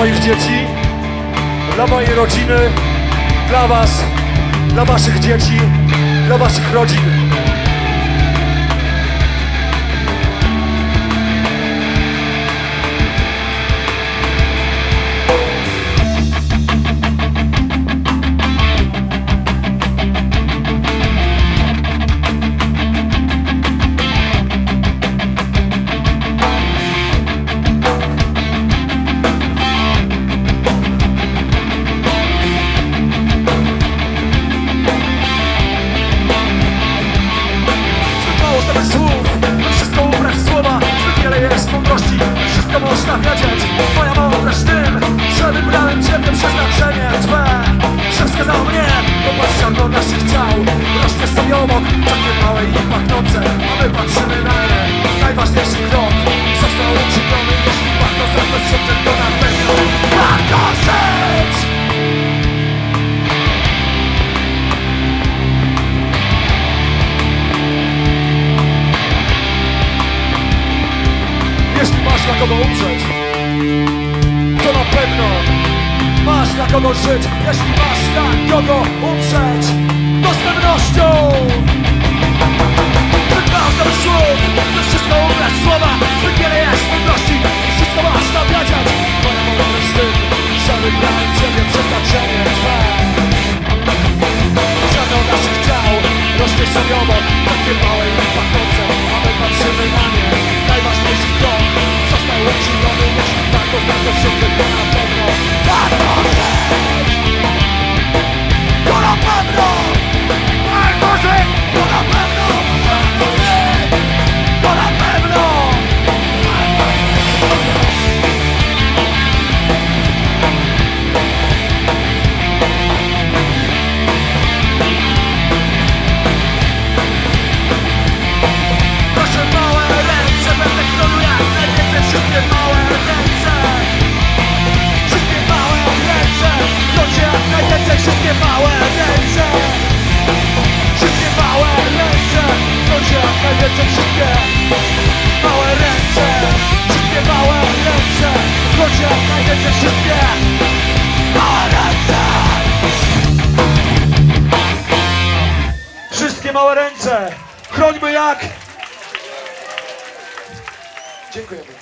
moich dzieci, dla mojej rodziny, dla Was, dla Waszych dzieci, dla Waszych rodzin. 不要这 kogo umrzeć. To na pewno Masz dla kogo żyć, jeśli masz dla kogo umrzeć. Wszystkie małe ręce. Wszystkie małe ręce. Kończę wiece wszystkie Małe ręce. Wszystkie małe ręce. Kończę wiece wszystkie Małe ręce. Wszystkie małe ręce. Chrońmy jak. Dziękujemy.